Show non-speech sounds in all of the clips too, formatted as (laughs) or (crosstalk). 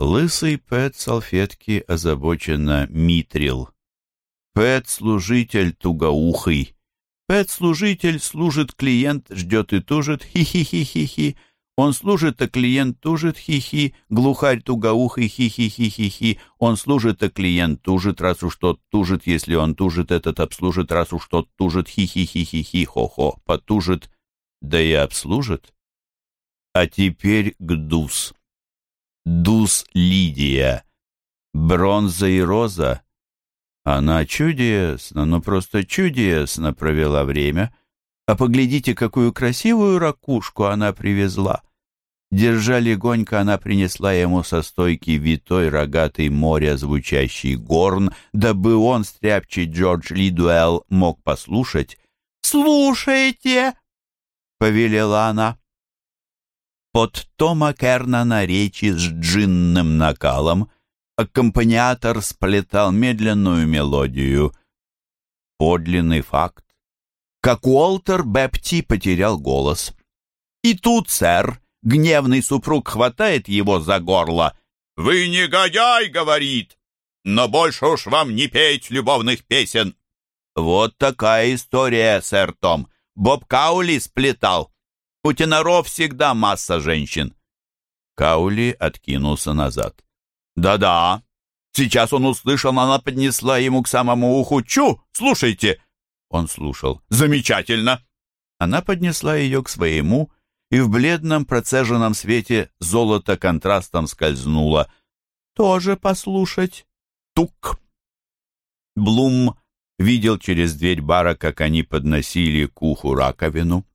Лысый Пэт салфетки озабоченно митрил. Пэт-служитель тугоухый. Пэт-служитель служит, клиент ждет и тужит, хи-хи-хи-хи-хи. Он служит, а клиент тужит, хи-хи. Глухарь тугоухый, хи-хи-хи-хи-хи. Он служит, а клиент тужит, раз уж тот тужит, если он тужит, этот обслужит, раз уж тот тужит, хи-хи-хи-хи-хи, хо-хо, потужит, да и обслужит. А теперь к ДУС. Лидия. Бронза и роза. Она чудесно, ну просто чудесно провела время. А поглядите, какую красивую ракушку она привезла. Держа легонько, она принесла ему со стойки витой рогатый моря звучащий горн, дабы он, стряпчий Джордж Лидуэлл, мог послушать. «Слушайте!» — повелела она под Тома Кернана речи с джинным накалом аккомпаниатор сплетал медленную мелодию. Подлинный факт. Как Уолтер Бепти потерял голос. И тут, сэр, гневный супруг хватает его за горло. «Вы негодяй!» — говорит. «Но больше уж вам не петь любовных песен!» Вот такая история, сэр Том. Боб Каули сплетал. У теноров всегда масса женщин. Каули откинулся назад. Да-да. Сейчас он услышал, она поднесла ему к самому уху. Чу, слушайте. Он слушал. Замечательно. Она поднесла ее к своему, и в бледном процеженном свете золото контрастом скользнуло. Тоже послушать. Тук. Блум видел через дверь бара, как они подносили к уху раковину.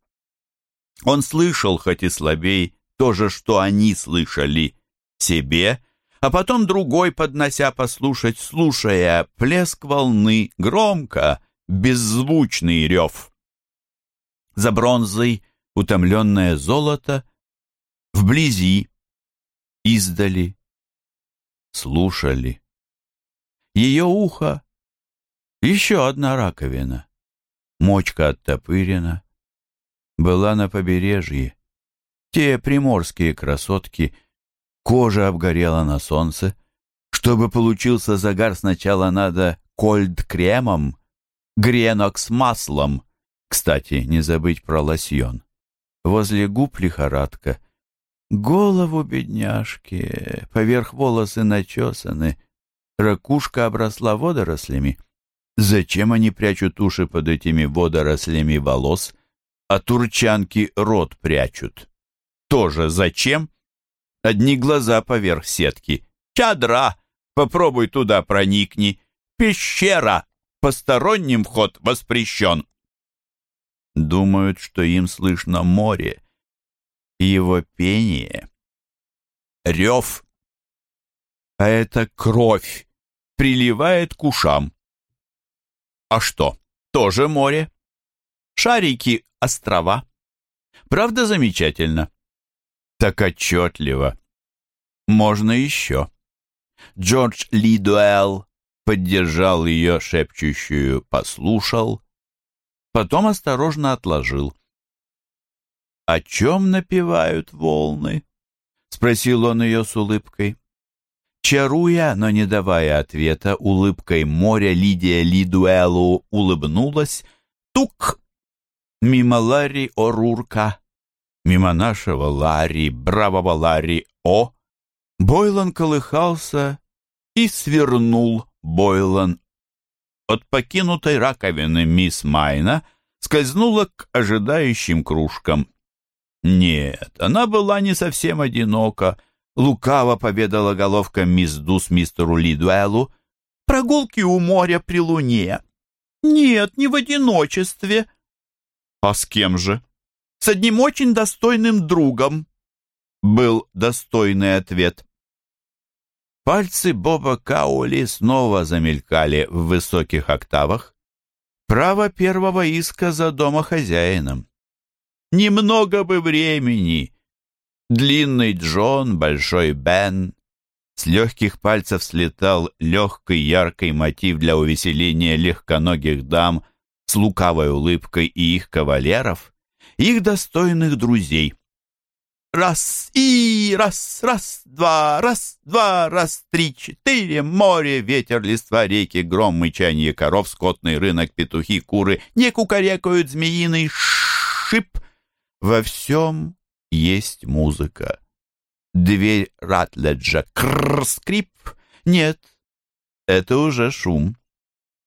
Он слышал, хоть и слабей, то же, что они слышали себе, а потом другой, поднося послушать, слушая плеск волны, громко, беззвучный рев. За бронзой утомленное золото, вблизи, издали, слушали. Ее ухо — еще одна раковина, мочка оттопырена, была на побережье. Те приморские красотки, кожа обгорела на солнце. Чтобы получился загар, сначала надо кольд-кремом, гренок с маслом. Кстати, не забыть про лосьон. Возле губ лихорадка. Голову бедняжки, поверх волосы начесаны. Ракушка обросла водорослями. Зачем они прячут уши под этими водорослями волос? А турчанки рот прячут. Тоже зачем? Одни глаза поверх сетки. Чадра! Попробуй туда проникни. Пещера! Посторонним вход воспрещен. Думают, что им слышно море. Его пение. Рев. А это кровь. Приливает к ушам. А что, тоже море? Шарики острова. Правда замечательно? Так отчетливо. Можно еще. Джордж Лидуэлл поддержал ее шепчущую, послушал, потом осторожно отложил. «О чем напевают волны?» — спросил он ее с улыбкой. Чаруя, но не давая ответа, улыбкой моря Лидия Лидуэллу улыбнулась. Тук! Мимо Ларри О'Рурка, мимо нашего Ларри, бравого Ларри О, Бойлан колыхался и свернул Бойлан. От покинутой раковины мисс Майна скользнула к ожидающим кружкам. Нет, она была не совсем одинока. Лукаво поведала головка мисс Дус мистеру Лидуэлу. «Прогулки у моря при луне». «Нет, не в одиночестве», «А с кем же?» «С одним очень достойным другом», — был достойный ответ. Пальцы Боба Каули снова замелькали в высоких октавах. Право первого иска за домохозяином. Немного бы времени. Длинный Джон, большой Бен. С легких пальцев слетал легкий яркий мотив для увеселения легконогих дам — с лукавой улыбкой и их кавалеров, их достойных друзей. раз, и раз, раз, два, раз, два, раз, три, четыре, море, ветер, листва, реки, гром, мычание коров, скотный рынок, петухи, куры, не кукарекают змеиный шип. Во всем есть музыка. Дверь Ратледжа, кррр, скрип. Нет, это уже шум.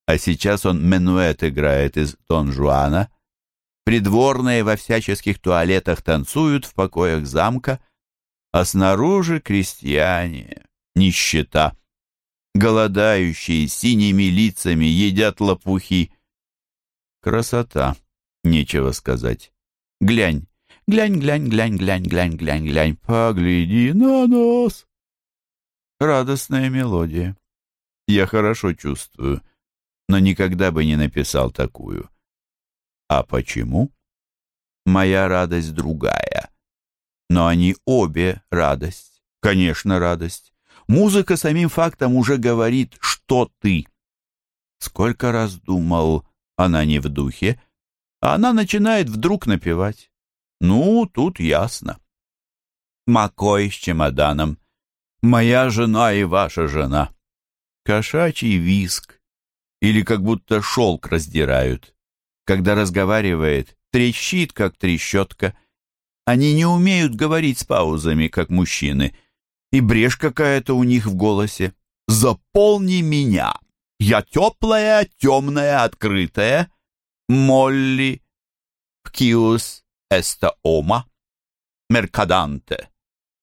А сейчас он менуэт играет из Дон Жуана — Придворные во всяческих туалетах танцуют в покоях замка, а снаружи крестьяне, нищета. Голодающие синими лицами едят лопухи. Красота, нечего сказать. Глянь, глянь, глянь, глянь, глянь, глянь, глянь, глянь, погляди на нас. Радостная мелодия. Я хорошо чувствую, но никогда бы не написал такую. А почему? Моя радость другая. Но они обе радость. Конечно, радость. Музыка самим фактом уже говорит, что ты. Сколько раз думал, она не в духе, а она начинает вдруг напевать. Ну, тут ясно. Макой с чемоданом. Моя жена и ваша жена. Кошачий виск. Или как будто шелк раздирают когда разговаривает, трещит, как трещотка. Они не умеют говорить с паузами, как мужчины. И брешь какая-то у них в голосе. «Заполни меня! Я теплая, темная, открытая. Молли, Пкиус, Эста Ома, Меркаданте».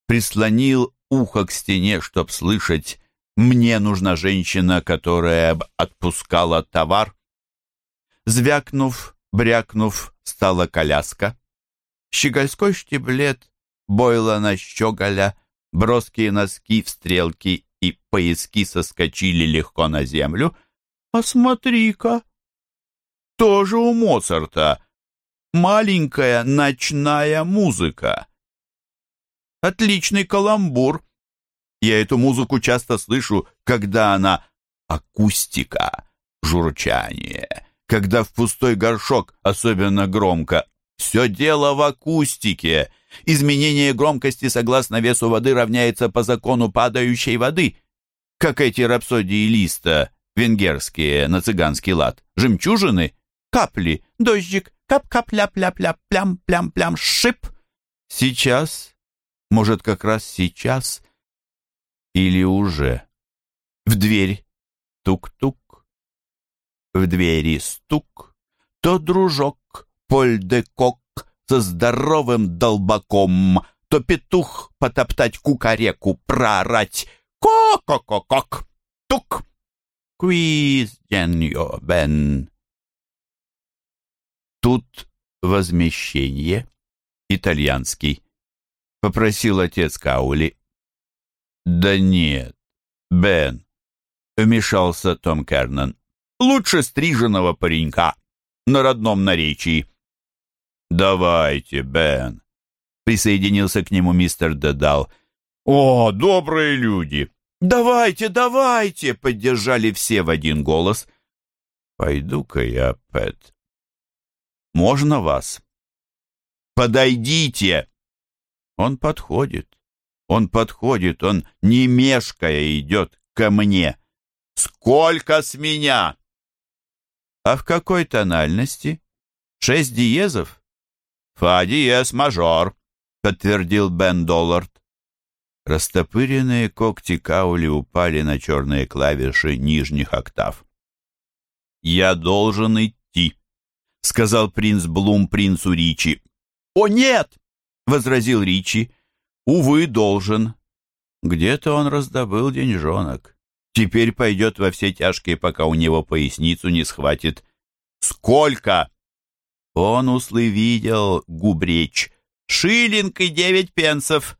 Прислонил ухо к стене, чтоб слышать «Мне нужна женщина, которая отпускала товар». Звякнув, брякнув, стала коляска. Щегольской штиблет, бойлана щеголя, броские носки в стрелки и пояски соскочили легко на землю. А смотри-ка, тоже у Моцарта маленькая ночная музыка. Отличный каламбур. Я эту музыку часто слышу, когда она акустика, журчание, когда в пустой горшок особенно громко. Все дело в акустике. Изменение громкости согласно весу воды равняется по закону падающей воды. Как эти рапсодии листа, венгерские, на цыганский лад. Жемчужины, капли, дождик, кап-кап-ляп-ляп-ляп, плям-плям-плям, шип. Сейчас, может, как раз сейчас, или уже. В дверь. Тук-тук в двери стук, то дружок Поль де Кок со здоровым долбаком, то петух потоптать кукареку, проорать «Ко-ко-ко-кок! Тук! Квиз дженьо бен!» Тут возмещение, итальянский, попросил отец Каули. «Да нет, Бен», — вмешался Том Кернан лучше стриженного паренька на родном наречии. «Давайте, Бен», — присоединился к нему мистер Дедал. «О, добрые люди!» «Давайте, давайте!» — поддержали все в один голос. «Пойду-ка я, Пэт». «Можно вас?» «Подойдите!» Он подходит. Он подходит, он, не мешкая, идет ко мне. «Сколько с меня?» А в какой тональности? Шесть диезов? Фа диез мажор, подтвердил Бен Доллард. Растопыренные когти Каули упали на черные клавиши нижних октав. «Я должен идти», — сказал принц Блум принцу Ричи. «О, нет!» — возразил Ричи. «Увы, должен». Где-то он раздобыл деньжонок. Теперь пойдет во все тяжкие, пока у него поясницу не схватит. Сколько? Он услы видел, губречь. Шиллинг и девять пенсов.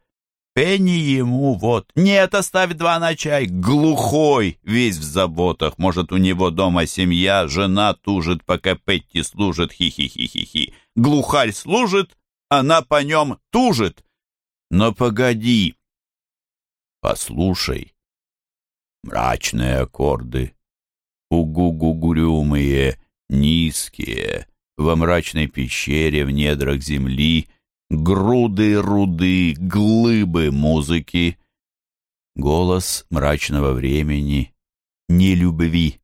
Пенни ему вот. Нет, оставь два на чай. Глухой, весь в заботах. Может, у него дома семья, жена тужит, пока Петти служит. Хи-хи-хи-хи-хи. Глухарь служит, она по нем тужит. Но погоди. Послушай мрачные аккорды, угу-гугурюмые, низкие, во мрачной пещере в недрах земли, груды руды, глыбы музыки. Голос мрачного времени, нелюбви,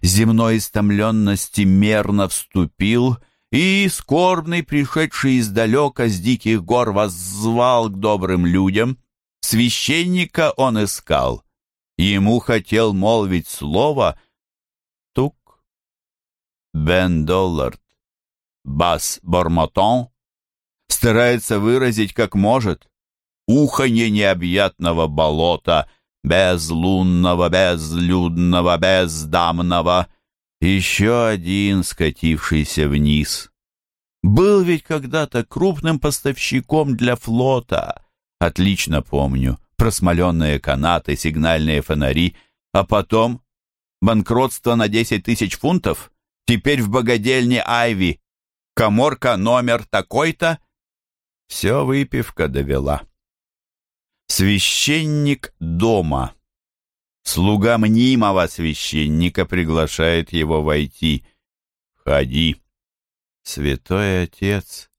земной истомленности мерно вступил, и, скорбный, пришедший издалека с диких гор, воззвал к добрым людям. Священника он искал. Ему хотел молвить слово. Тук. Бен Доллард. Бас Бормотон старается выразить как может. Уханье необъятного болота, безлунного, безлюдного, бездамного. Еще один скатившийся вниз. Был ведь когда-то крупным поставщиком для флота. Отлично помню. Просмоленные канаты, сигнальные фонари. А потом банкротство на 10 тысяч фунтов. Теперь в богадельне Айви. Коморка номер такой-то все выпивка довела. Священник дома. Слуга мнимого священника приглашает его войти. «Входи». Святой Отец.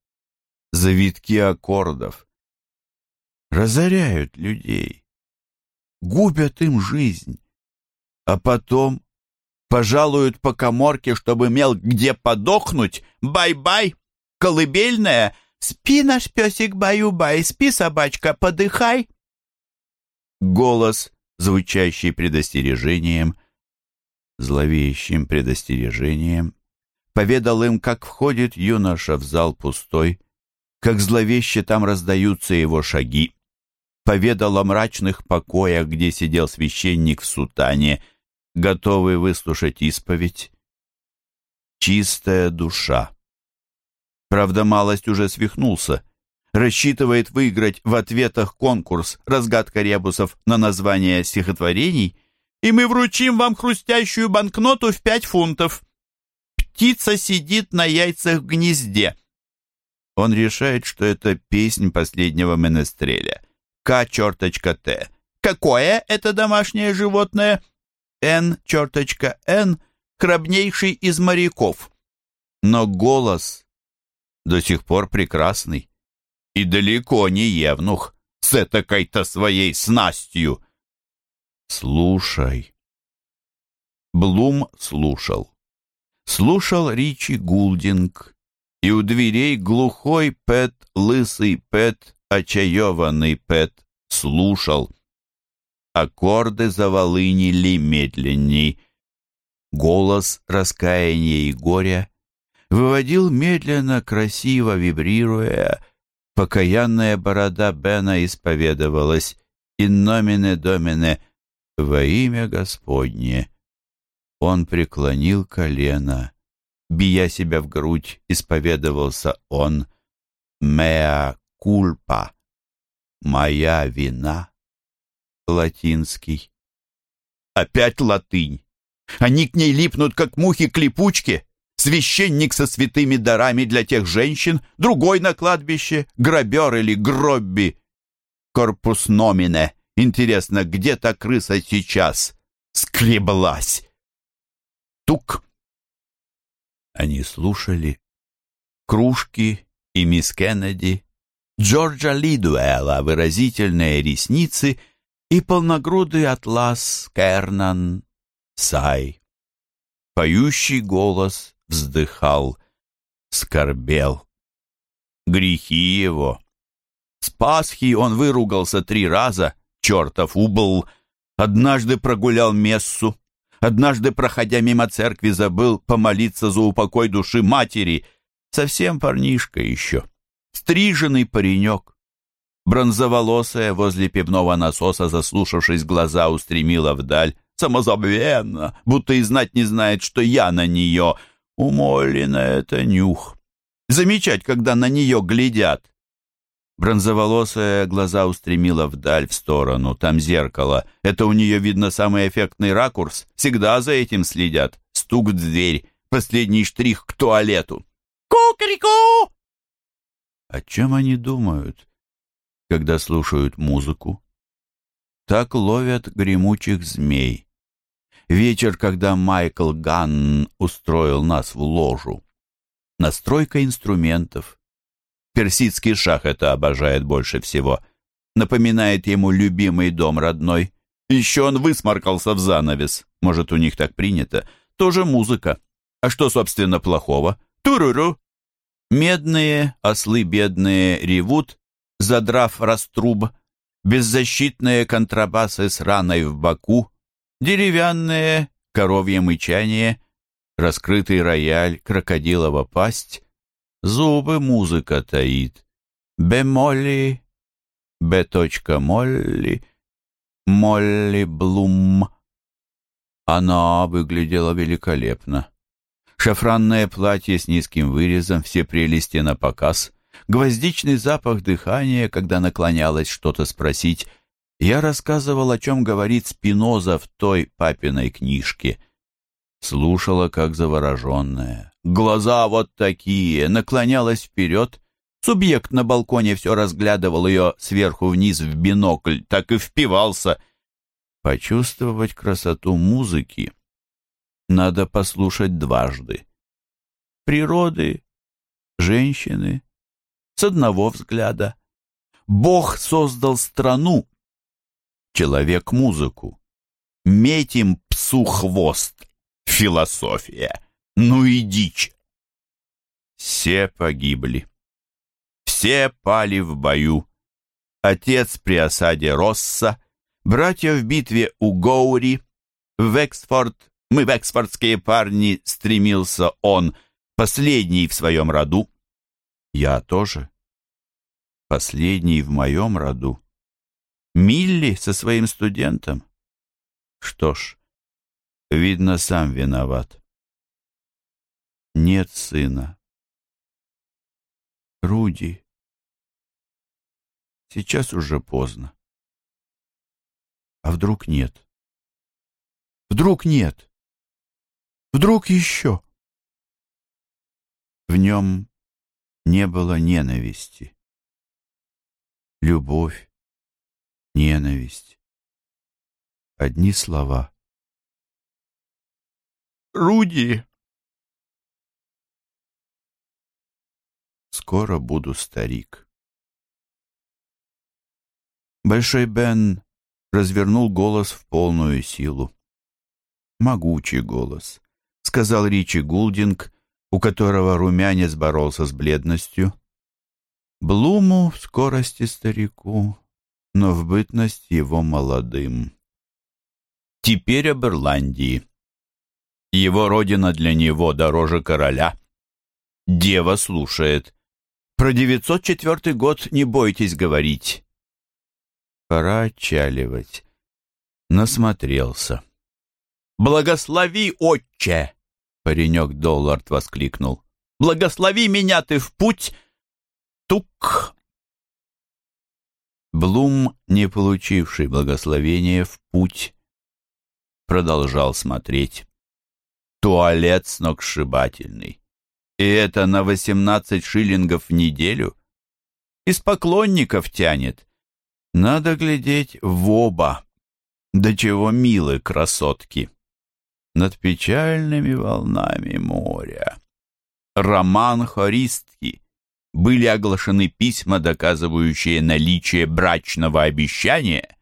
Завитки аккордов. Разоряют людей. Губят им жизнь. А потом пожалуют по каморке, чтобы имел где подохнуть. Бай-бай, колыбельная — «Спи, наш песик Баю-Бай, спи, собачка, подыхай!» Голос, звучащий предостережением, зловещим предостережением, поведал им, как входит юноша в зал пустой, как зловеще там раздаются его шаги, поведал о мрачных покоях, где сидел священник в сутане, готовый выслушать исповедь. Чистая душа. Правда, малость уже свихнулся. Рассчитывает выиграть в ответах конкурс «Разгадка ребусов» на название стихотворений, и мы вручим вам хрустящую банкноту в пять фунтов. Птица сидит на яйцах в гнезде. Он решает, что это песнь последнего менестреля. К черточка Т. Какое это домашнее животное? Н черточка Н, храбнейший из моряков. Но голос до сих пор прекрасный. И далеко не евнух с этакой-то своей снастью. Слушай. Блум слушал. Слушал Ричи Гулдинг, и у дверей глухой Пэт, лысый Пэт, очаеванный Пэт слушал. Аккорды заволынили медленней. Голос раскаяния и горя выводил медленно, красиво, вибрируя. Покаянная борода Бена исповедовалась «In nomine Domine» во имя Господне. Он преклонил колено, бия себя в грудь, исповедовался он «Mea culpa» «Моя вина» латинский. Опять латынь. Они к ней липнут, как мухи к липучке священник со святыми дарами для тех женщин, другой на кладбище, грабер или гробби. Корпус номине. Интересно, где та крыса сейчас? Скреблась. Тук. Они слушали. Кружки и мисс Кеннеди, Джорджа Лидуэлла, выразительные ресницы и полногрудый атлас Кернан Сай. Поющий голос вздыхал, скорбел. Грехи его. С Пасхи он выругался три раза, чертов убыл. Однажды прогулял мессу, однажды, проходя мимо церкви, забыл помолиться за упокой души матери. Совсем парнишка еще. Стриженный паренек. Бронзоволосая возле пивного насоса, заслушавшись глаза, устремила вдаль. Самозабвенно, будто и знать не знает, что я на нее — у Моллина это нюх. Замечать, когда на нее глядят. Бронзоволосая глаза устремила вдаль в сторону. Там зеркало. Это у нее, видно, самый эффектный ракурс. Всегда за этим следят. Стук в дверь. Последний штрих к туалету. «Кукареку!» О чем они думают, когда слушают музыку? Так ловят гремучих змей вечер, когда Майкл Ганн устроил нас в ложу. Настройка инструментов. Персидский шах это обожает больше всего. Напоминает ему любимый дом родной. Еще он высморкался в занавес. Может, у них так принято. Тоже музыка. А что, собственно, плохого? Туруру. Медные ослы бедные ревут, задрав раструб. Беззащитные контрабасы с раной в боку. Деревянные, коровье мычание. Раскрытый рояль, крокодилова пасть. Зубы музыка таит. Бемолли, б.молли, молли блум. Она выглядела великолепно. Шафранное платье с низким вырезом, все прелести на показ, гвоздичный запах дыхания, когда наклонялась что-то спросить. Я рассказывал, о чем говорит Спиноза в той папиной книжке. Слушала, как завороженная. Глаза вот такие, наклонялась вперед. Субъект на балконе все разглядывал ее сверху вниз в бинокль, так и впивался. Почувствовать красоту музыки надо послушать дважды. Природы, женщины, с одного взгляда. Бог создал страну, человек музыку. Метим псу хвост. Философия. Ну и дичь. Все погибли. Все пали в бою. Отец при осаде Росса, братья в битве у Гоури, в Эксфорд мы в экспортские парни, стремился он, последний в своем роду. Я тоже. Последний в моем роду. Милли со своим студентом. Что ж, видно, сам виноват. Нет сына. Руди. Сейчас уже поздно. А вдруг нет? Вдруг нет? Вдруг еще? В нем не было ненависти. Любовь, ненависть. Одни слова. Руди! Скоро буду старик. Большой Бен развернул голос в полную силу. Могучий голос сказал Ричи Гулдинг, у которого румянец боролся с бледностью. Блуму в скорости старику, но в бытность его молодым. Теперь об Ирландии. Его родина для него дороже короля. Дева слушает. Про 904 год не бойтесь говорить. Пора отчаливать. Насмотрелся. «Благослови, отче!» Паренек Доллард воскликнул. «Благослови меня ты в путь!» Тук! Блум, не получивший благословения в путь, продолжал смотреть. Туалет сногсшибательный. И это на восемнадцать шиллингов в неделю. Из поклонников тянет. Надо глядеть в оба. До чего милы красотки над печальными волнами моря. Роман хористки. Были оглашены письма, доказывающие наличие брачного обещания.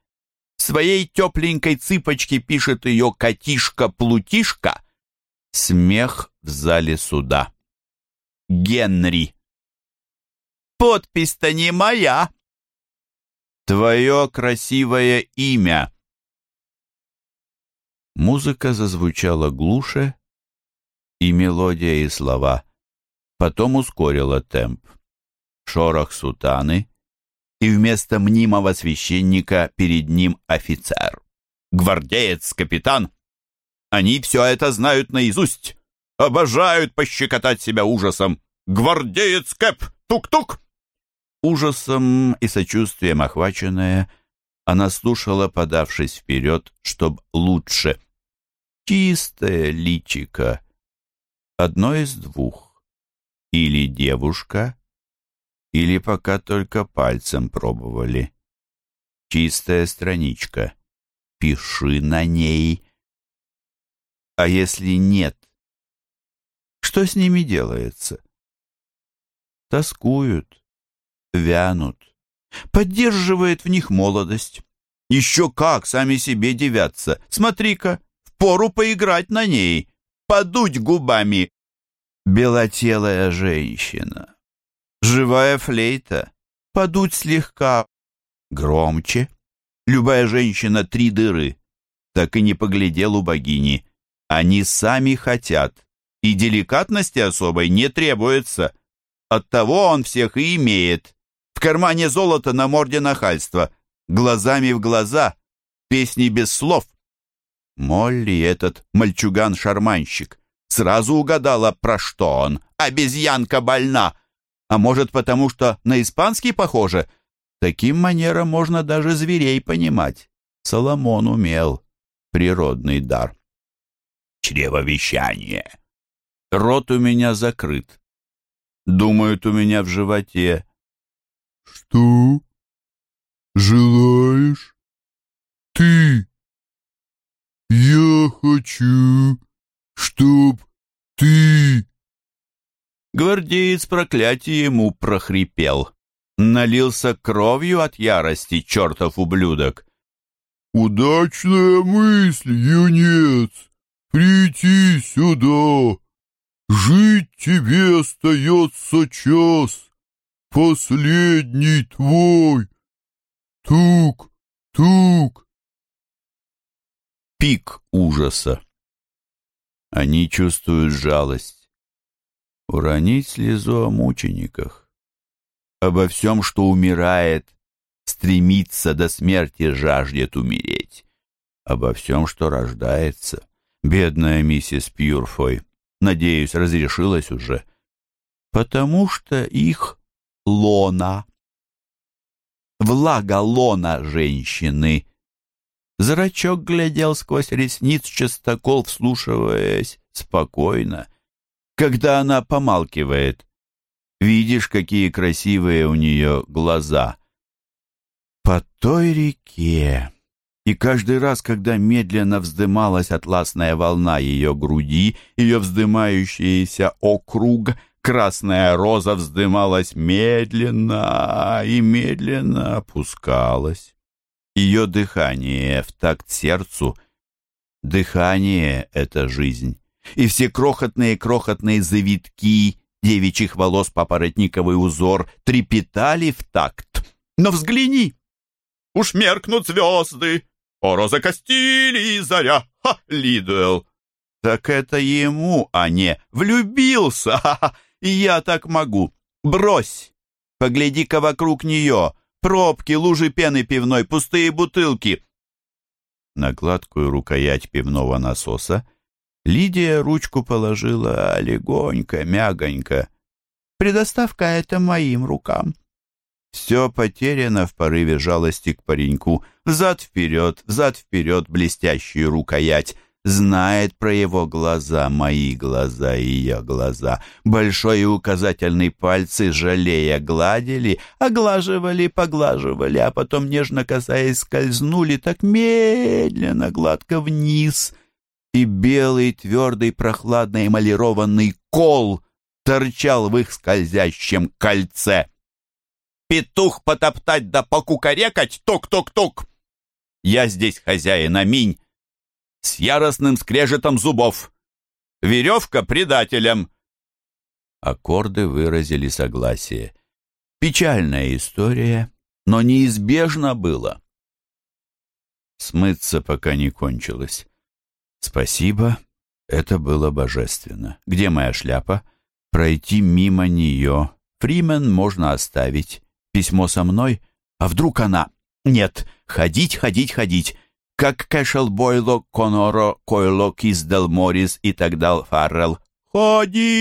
Своей тепленькой цыпочке пишет ее котишка-плутишка. Смех в зале суда. Генри. Подпись-то не моя. Твое красивое имя. Музыка зазвучала глуше, и мелодия и слова. Потом ускорила темп. Шорох сутаны, и вместо мнимого священника перед ним офицер. Гвардеец, капитан. Они все это знают наизусть. Обожают пощекотать себя ужасом. Гвардеец Кэп! Тук-тук! Ужасом и сочувствием охваченная, она слушала, подавшись вперед, чтоб лучше чистое личико. Одно из двух. Или девушка, или пока только пальцем пробовали. Чистая страничка. Пиши на ней. А если нет? Что с ними делается? Тоскуют, вянут. Поддерживает в них молодость. Еще как сами себе девятся. Смотри-ка, впору поиграть на ней, подуть губами. Белотелая женщина. Живая флейта. Подуть слегка. Громче. Любая женщина три дыры. Так и не поглядел у богини. Они сами хотят. И деликатности особой не требуется. Оттого он всех и имеет. В кармане золото на морде нахальства. Глазами в глаза. Песни без слов. Молли этот мальчуган-шарманщик сразу угадала, про что он. Обезьянка больна. А может, потому что на испанский похоже? Таким манером можно даже зверей понимать. Соломон умел. Природный дар. Чревовещание. Рот у меня закрыт. Думают у меня в животе. Что? Желаешь? Ты? Я хочу, чтоб ты... Гвардеец проклятие ему прохрипел. Налился кровью от ярости, чертов ублюдок. «Удачная мысль, юнец, прийти сюда. Жить тебе остается час, последний твой. Тук, тук». Пик ужаса. Они чувствуют жалость. Уронить слезу о мучениках. Обо всем, что умирает, стремится до смерти, жаждет умереть. Обо всем, что рождается. Бедная миссис Пьюрфой, надеюсь, разрешилась уже. Потому что их лона. Влага лона женщины. Зрачок глядел сквозь ресниц частокол, вслушиваясь спокойно. Когда она помалкивает, видишь, какие красивые у нее глаза — по той реке. И каждый раз, когда медленно вздымалась атласная волна ее груди, ее вздымающийся округ, красная роза вздымалась медленно и медленно опускалась. Ее дыхание в такт сердцу. Дыхание — это жизнь. И все крохотные-крохотные завитки девичьих волос папоротниковый узор трепетали в такт. Но взгляни! Уж меркнут звезды. О, Роза Кастили и заря. Ха, Лидуэлл. Так это ему, а не влюбился. Ха -ха. И я так могу. Брось. Погляди-ка вокруг нее. Пробки, лужи пены пивной, пустые бутылки. На гладкую рукоять пивного насоса Лидия ручку положила легонько, мягонько. «Предоставь-ка это моим рукам». Все потеряно в порыве жалости к пареньку. Взад-вперед, взад-вперед блестящую рукоять. Знает про его глаза, мои глаза и ее глаза. Большой и указательный пальцы, жалея, гладили, оглаживали, поглаживали, а потом, нежно касаясь, скользнули так медленно, гладко вниз. И белый, твердый, прохладный эмалированный кол торчал в их скользящем кольце петух потоптать да покукарекать, тук-тук-тук. Я здесь хозяин, аминь. С яростным скрежетом зубов. Веревка предателям. Аккорды выразили согласие. Печальная история, но неизбежно было. Смыться пока не кончилось. Спасибо, это было божественно. Где моя шляпа? Пройти мимо нее. Фримен можно оставить письмо со мной, а вдруг она... Нет, ходить, ходить, ходить. Как Кэшел Бойло, Коноро, Койло, Киздел, Моррис и так далее, Фаррелл. Ходить!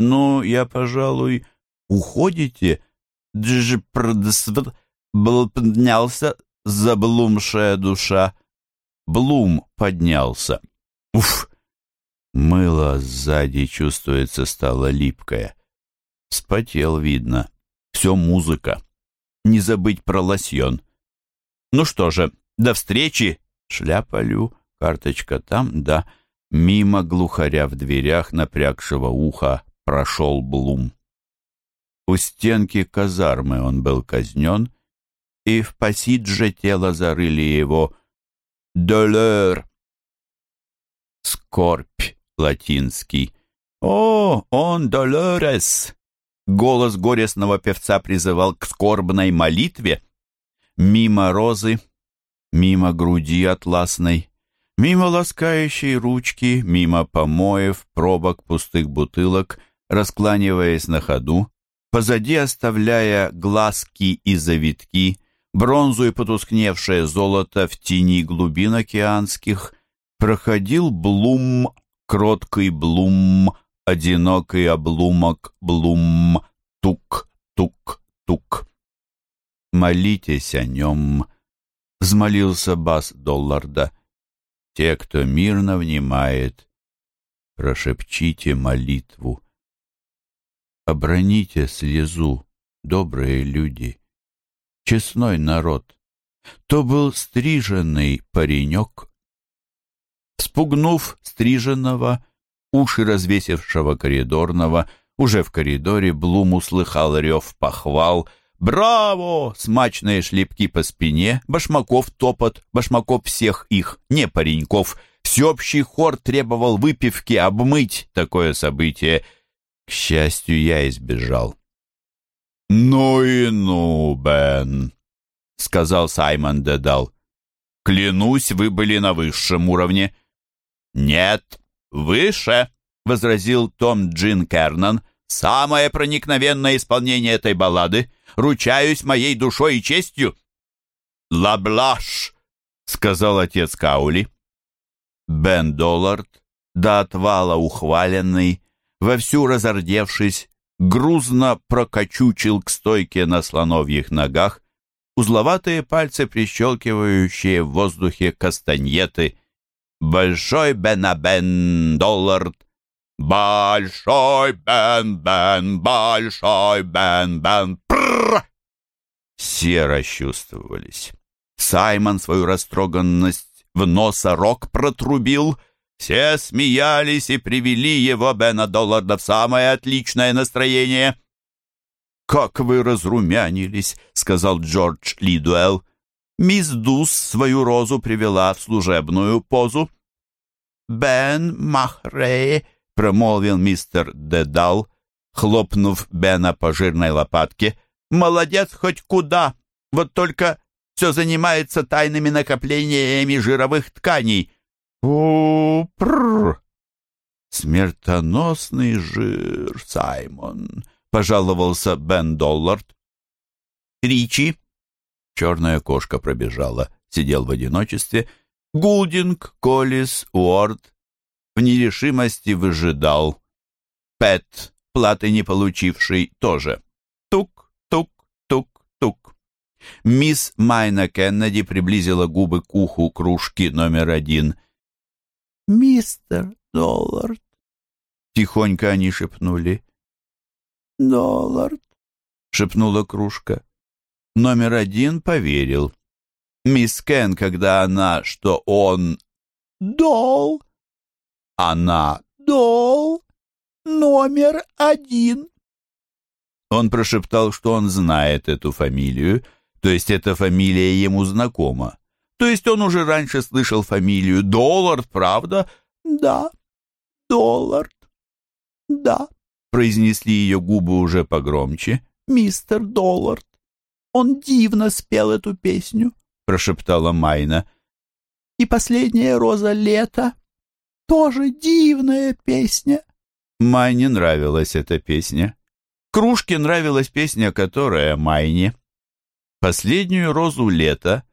Ну, я, пожалуй, уходите. Дж поднялся заблумшая душа. Блум поднялся. Уф! Мыло сзади чувствуется стало липкое. Спотел, видно. Все музыка. Не забыть про лосьон. Ну что же, до встречи. Шляпа Лю, карточка там, да. Мимо глухаря в дверях, напрягшего уха, прошел Блум. У стенки казармы он был казнен, и в Пасидже тело зарыли его «Долер» — «Скорбь» латинский. «О, он долорес!» Голос горестного певца призывал к скорбной молитве. Мимо розы, мимо груди атласной, мимо ласкающей ручки, мимо помоев, пробок, пустых бутылок, раскланиваясь на ходу, позади оставляя глазки и завитки, бронзу и потускневшее золото в тени глубин океанских, проходил Блум, кроткий Блум, одинокий облумок Блум, тук-тук-тук. «Молитесь о нем», — взмолился бас Долларда. «Те, кто мирно внимает, прошепчите молитву. Оброните слезу, добрые люди» честной народ. То был стриженный паренек. Спугнув стриженного, уши развесившего коридорного, уже в коридоре Блум услыхал рев похвал. «Браво!» — смачные шлепки по спине, башмаков топот, башмаков всех их, не пареньков. Всеобщий хор требовал выпивки, обмыть такое событие. К счастью, я избежал. «Ну и ну, Бен», — сказал Саймон Дедал. «Клянусь, вы были на высшем уровне». «Нет, выше», — возразил Том Джин Кернан. «Самое проникновенное исполнение этой баллады. Ручаюсь моей душой и честью». «Лаблаш», — сказал отец Каули. Бен Доллард, до отвала ухваленный, вовсю разордевшись, грузно прокочучил к стойке на слоновьих ногах, узловатые пальцы, прищелкивающие в воздухе кастаньеты. «Большой Бенабен Доллард!» «Большой Бен-Бен, большой Бен-Бен, прррр!» Все расчувствовались. Саймон свою растроганность в носорог протрубил — все смеялись и привели его, Бена Долларда, в самое отличное настроение. «Как вы разрумянились!» — сказал Джордж Лидуэлл. Мисс Дус свою розу привела в служебную позу. «Бен Махрей», — промолвил мистер Дедал, хлопнув Бена по жирной лопатке. «Молодец хоть куда! Вот только все занимается тайными накоплениями жировых тканей. «Пу-пррр!» «Смертоносный жир, Саймон!» — пожаловался Бен Доллард. «Ричи!» Черная кошка пробежала, сидел в одиночестве. Гулдинг, Коллис, Уорд в нерешимости выжидал. Пэт, платы не получивший, тоже. Тук, тук, тук, тук. Мисс Майна Кеннеди приблизила губы к уху кружки номер один мистер Доллард. Тихонько они шепнули. «Доллард», — шепнула кружка. Номер один поверил. Мисс Кен, когда она, что он «Дол», она «Дол», номер один. Он прошептал, что он знает эту фамилию, то есть эта фамилия ему знакома. То есть он уже раньше слышал фамилию Доллард, правда? Да, Доллард. Да, произнесли ее губы уже погромче. Мистер Доллард. Он дивно спел эту песню, прошептала Майна. И последняя роза лета тоже дивная песня. Майне нравилась эта песня. Кружке нравилась песня, которая Майне. Последнюю розу лета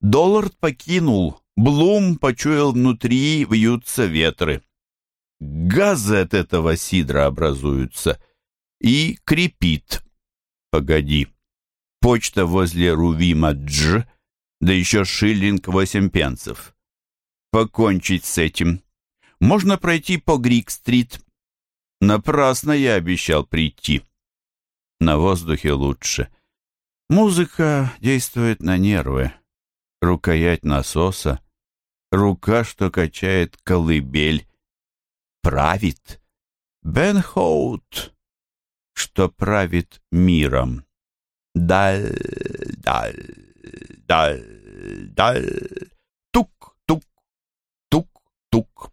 Доллард покинул. Блум почуял внутри вьются ветры. Газы от этого сидра образуются. И крепит. Погоди. Почта возле Рувима Дж, да еще шиллинг восемь пенсов. Покончить с этим. Можно пройти по Грик-стрит. Напрасно я обещал прийти. На воздухе лучше. Музыка действует на нервы рукоять насоса, рука, что качает колыбель, правит. Бен Хоут, что правит миром. Даль, даль, даль, даль, тук, тук, тук, тук.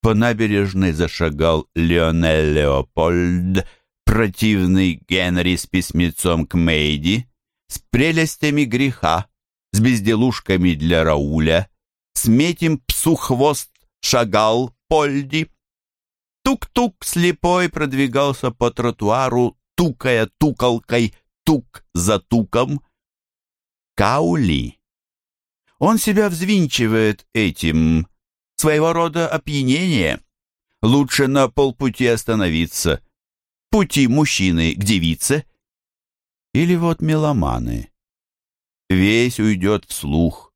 По набережной зашагал Леонель Леопольд, противный Генри с письмецом к Мейди, с прелестями греха, с безделушками для Рауля, с метим псу хвост шагал Польди. Тук-тук слепой продвигался по тротуару, тукая тукалкой, тук за туком. Каули. Он себя взвинчивает этим, своего рода опьянение. Лучше на полпути остановиться. Пути мужчины к девице. Или вот меломаны. Весь уйдет вслух.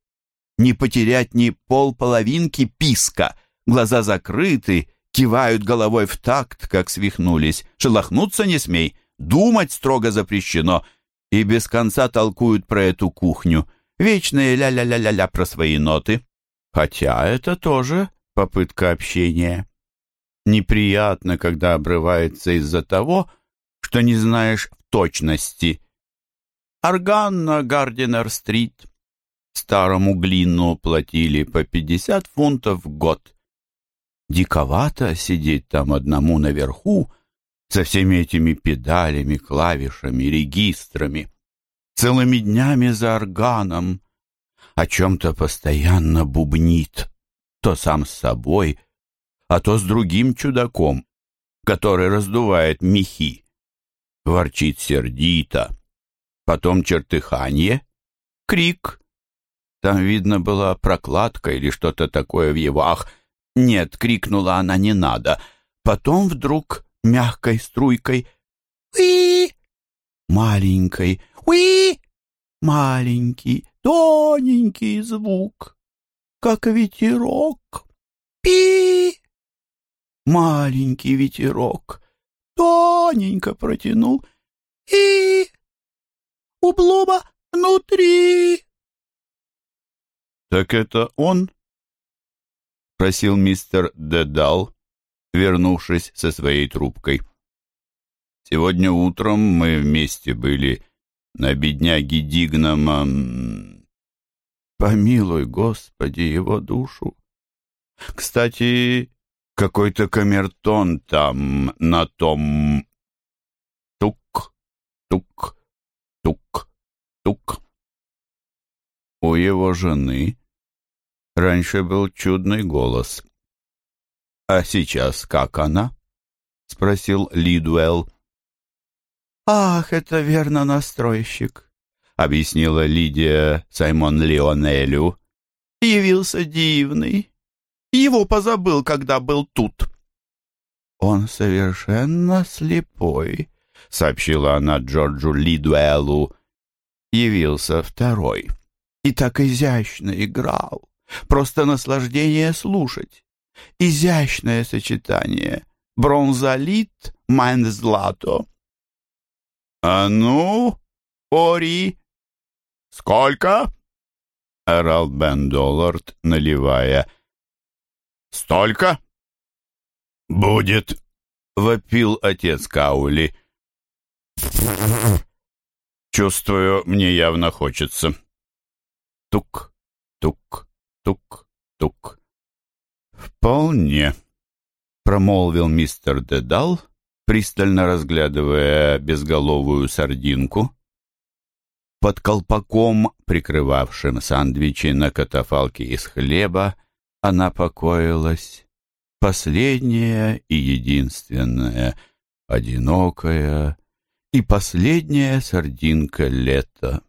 Не потерять ни полполовинки писка. Глаза закрыты, кивают головой в такт, как свихнулись. Шелохнуться не смей, думать строго запрещено. И без конца толкуют про эту кухню. Вечные ля-ля-ля-ля-ля про свои ноты. Хотя это тоже попытка общения. Неприятно, когда обрывается из-за того, что не знаешь в точности. Орган на Гардинер-стрит. Старому Глину платили по 50 фунтов в год. Диковато сидеть там одному наверху со всеми этими педалями, клавишами, регистрами. Целыми днями за органом о чем-то постоянно бубнит, то сам с собой, а то с другим чудаком, который раздувает мехи. Ворчит сердито, потом чертыханье, крик. Там, видно, была прокладка или что-то такое в его ах. Нет, крикнула она, не надо. Потом вдруг мягкой струйкой «Уи!» Маленькой «Уи!» Маленький, тоненький звук, как ветерок. Пи! Маленький ветерок тоненько протянул и у Блума внутри. «Так это он?» — просил мистер Дедал, вернувшись со своей трубкой. «Сегодня утром мы вместе были на бедняге Дигнама. Помилуй, Господи, его душу. Кстати, какой-то камертон там, на том... Тук, тук, тук, тук. У его жены раньше был чудный голос. «А сейчас как она?» — спросил Лидуэлл. «Ах, это верно настройщик», — объяснила Лидия Саймон Леонелю. «Явился дивный. Его позабыл, когда был тут». «Он совершенно слепой», — сообщила она Джорджу Лидуэлу. Явился второй. И так изящно играл. Просто наслаждение слушать. Изящное сочетание. Бронзолит, майнзлато. «А ну, Ори!» «Сколько?» — орал Бен Доллард, наливая. «Столько?» «Будет!» — вопил отец Каули. «Чувствую, мне явно хочется». Тук, тук, тук, тук. «Вполне», — промолвил мистер Дедал, пристально разглядывая безголовую сардинку. Под колпаком, прикрывавшим сандвичи на катафалке из хлеба, она покоилась, последняя и единственная, одинокая и последняя сардинка лета.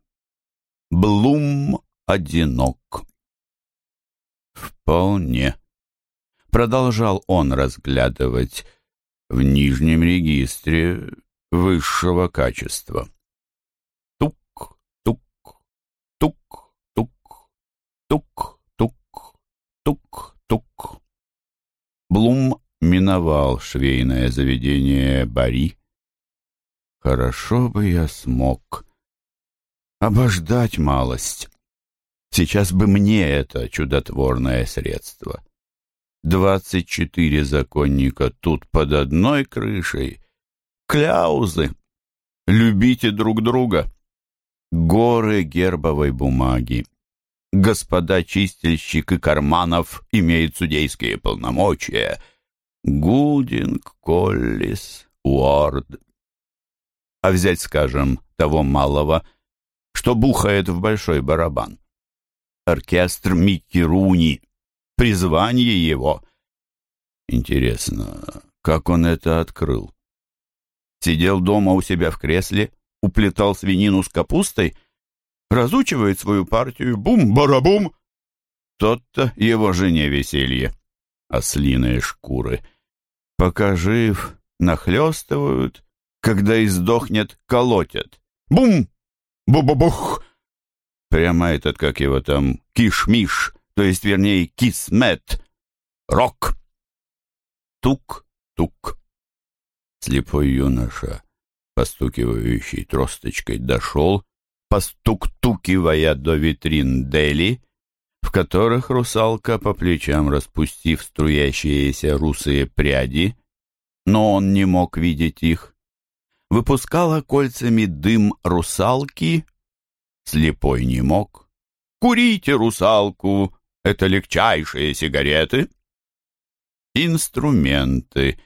Блум одинок. Вполне. Продолжал он разглядывать в нижнем регистре высшего качества. Тук, тук, тук, тук, тук, тук, тук, тук. Блум миновал швейное заведение Бари. Хорошо бы я смог обождать малость. Сейчас бы мне это чудотворное средство. Двадцать четыре законника тут под одной крышей. Кляузы. Любите друг друга. Горы гербовой бумаги. Господа чистильщик и карманов имеют судейские полномочия. Гудинг, Коллис, Уорд. А взять, скажем, того малого, что бухает в большой барабан. Оркестр Микки Руни. Призвание его. Интересно, как он это открыл? Сидел дома у себя в кресле, уплетал свинину с капустой, разучивает свою партию, бум-барабум. Тот-то его жене веселье. Ослиные шкуры. Пока жив, нахлестывают, когда издохнет, колотят. Бум! Бу-бу-бух! Прямо этот, как его там, кишмиш, то есть, вернее, кисмет. Рок. Тук-тук. Слепой юноша, постукивающий тросточкой, дошел, постук-тукивая до витрин Дели, в которых русалка, по плечам распустив струящиеся русые пряди, но он не мог видеть их, выпускала кольцами дым русалки, слепой не мог. «Курите русалку, это легчайшие сигареты». Инструменты.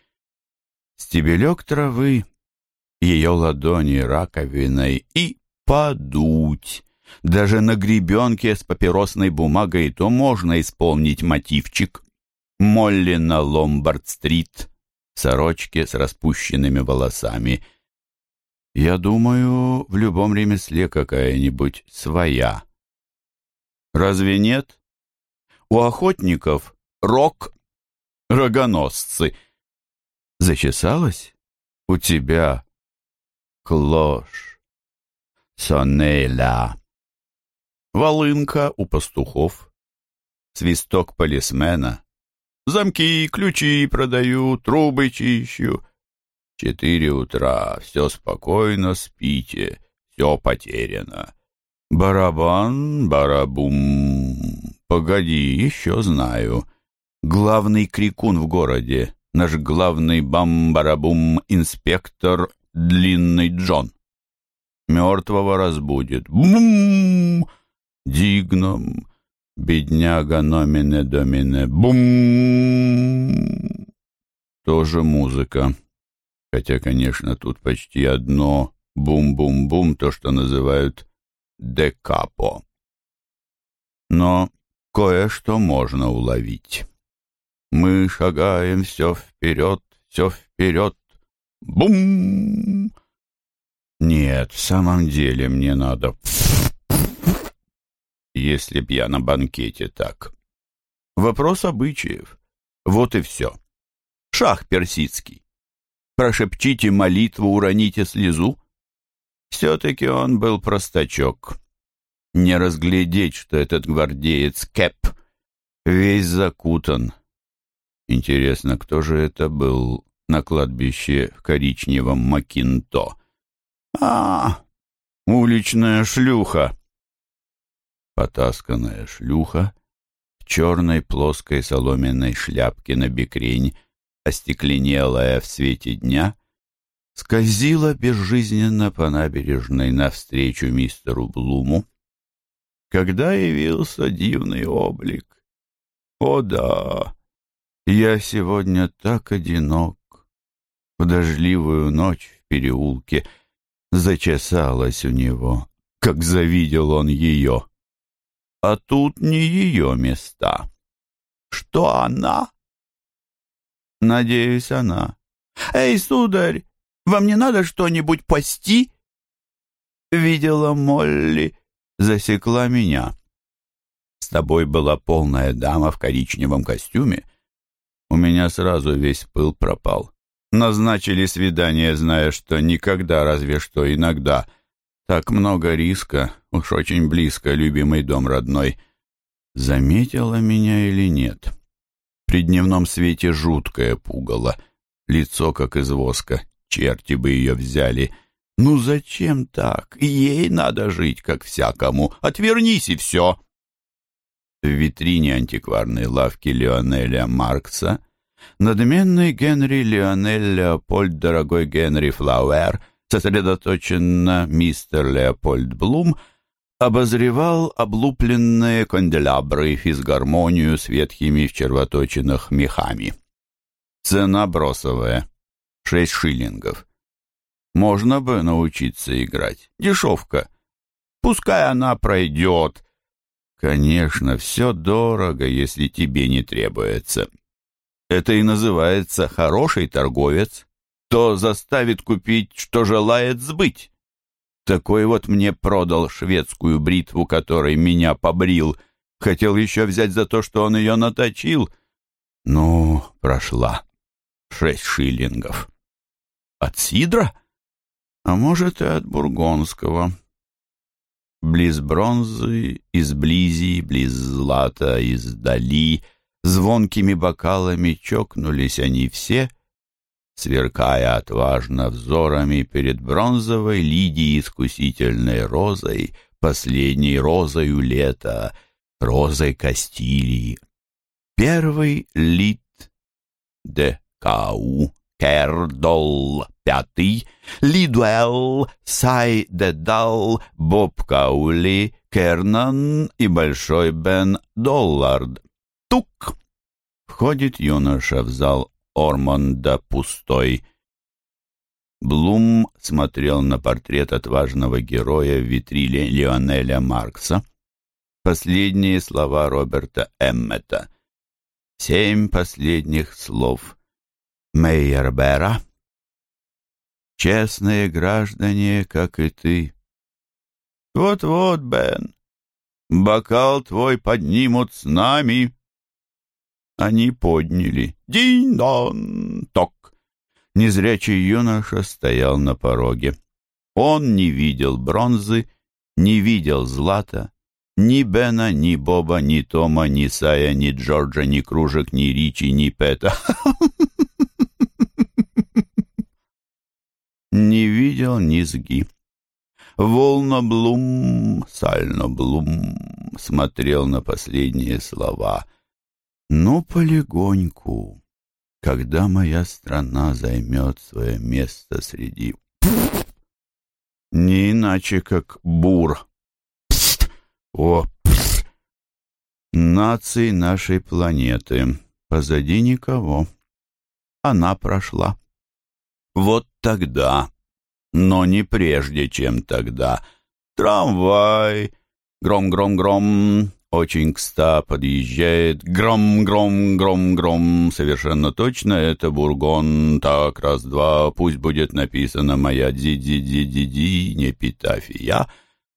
Стебелек травы, ее ладони раковиной и подуть. Даже на гребенке с папиросной бумагой то можно исполнить мотивчик. Молли на Ломбард-стрит, сорочке с распущенными волосами — я думаю, в любом ремесле какая-нибудь своя. Разве нет? У охотников рог, рогоносцы. Зачесалась? У тебя клош, сонеля. Волынка у пастухов, свисток полисмена. Замки, ключи продаю, трубы чищу. Четыре утра, все спокойно, спите, все потеряно. Барабан, барабум. Погоди, еще знаю. Главный крикун в городе, наш главный бам-барабум инспектор Длинный Джон. Мертвого разбудит. Бум! Дигном. Бедняга номине домине. Бум! Тоже музыка. Хотя, конечно, тут почти одно бум-бум-бум, то, что называют декапо. Но кое-что можно уловить. Мы шагаем все вперед, все вперед. Бум! Нет, в самом деле мне надо... Если б я на банкете так. Вопрос обычаев. Вот и все. Шах персидский прошепчите молитву, уроните слезу. Все-таки он был простачок. Не разглядеть, что этот гвардеец Кэп весь закутан. Интересно, кто же это был на кладбище в коричневом Макинто? А, уличная шлюха. Потасканная шлюха в черной плоской соломенной шляпке на бекрень остекленелая в свете дня, скользила безжизненно по набережной навстречу мистеру Блуму. Когда явился дивный облик. О да, я сегодня так одинок. В дождливую ночь в переулке зачесалась у него, как завидел он ее. А тут не ее места. Что она? Надеюсь, она. «Эй, сударь, вам не надо что-нибудь пасти?» Видела Молли, засекла меня. С тобой была полная дама в коричневом костюме. У меня сразу весь пыл пропал. Назначили свидание, зная, что никогда, разве что иногда. Так много риска, уж очень близко, любимый дом родной. Заметила меня или нет?» При дневном свете жуткое пугало, лицо как из воска, черти бы ее взяли. Ну зачем так? Ей надо жить, как всякому. Отвернись и все. в витрине антикварной лавки Леонеля Маркса, надменный Генри Леонель Леопольд, дорогой Генри Флауэр, сосредоточенно мистер Леопольд Блум, обозревал облупленные канделябры физгармонию с ветхими в червоточинах мехами. Цена бросовая. Шесть шиллингов. Можно бы научиться играть. Дешевка. Пускай она пройдет. Конечно, все дорого, если тебе не требуется. Это и называется хороший торговец. То заставит купить, что желает сбыть. Такой вот мне продал шведскую бритву, которой меня побрил. Хотел еще взять за то, что он ее наточил. Ну, прошла. Шесть шиллингов. От сидра? А может, и от бургонского. Близ бронзы, изблизи, близ злата, издали, звонкими бокалами чокнулись они все, сверкая отважно взорами перед бронзовой лидией искусительной розой, последней розою лета, розой Кастилии. Первый лит де Кау Кердол пятый, Лидуэлл, Сай Дедал, Боб Каули, Кернан и Большой Бен Доллард. Тук! Входит юноша в зал Ормонда пустой. Блум смотрел на портрет отважного героя в витрине Лионеля Маркса. Последние слова Роберта Эммета. Семь последних слов. Мейербера. Честные граждане, как и ты. Вот-вот, Бен, бокал твой поднимут с нами. Они подняли. Динь-дон, ток. Незрячий юноша стоял на пороге. Он не видел бронзы, не видел злата, ни Бена, ни Боба, ни Тома, ни Сая, ни Джорджа, ни Кружек, ни Ричи, ни Пэта. (laughs) Не видел низги. Волноблум, Сальноблум смотрел на последние слова. «Ну, полегоньку, когда моя страна займет свое место среди...» Не иначе, как бур. Пст! О, пст! Наций нашей планеты. Позади никого. Она прошла. Вот тогда, но не прежде, чем тогда. Трамвай, гром-гром-гром, очень кста подъезжает, гром-гром-гром-гром, совершенно точно это Бургон, так, раз-два, пусть будет написана моя ди-ди-ди-ди-ди, не эпитафия,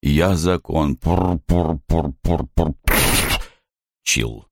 я закон, пур-пур-пур-пур-пур, чил.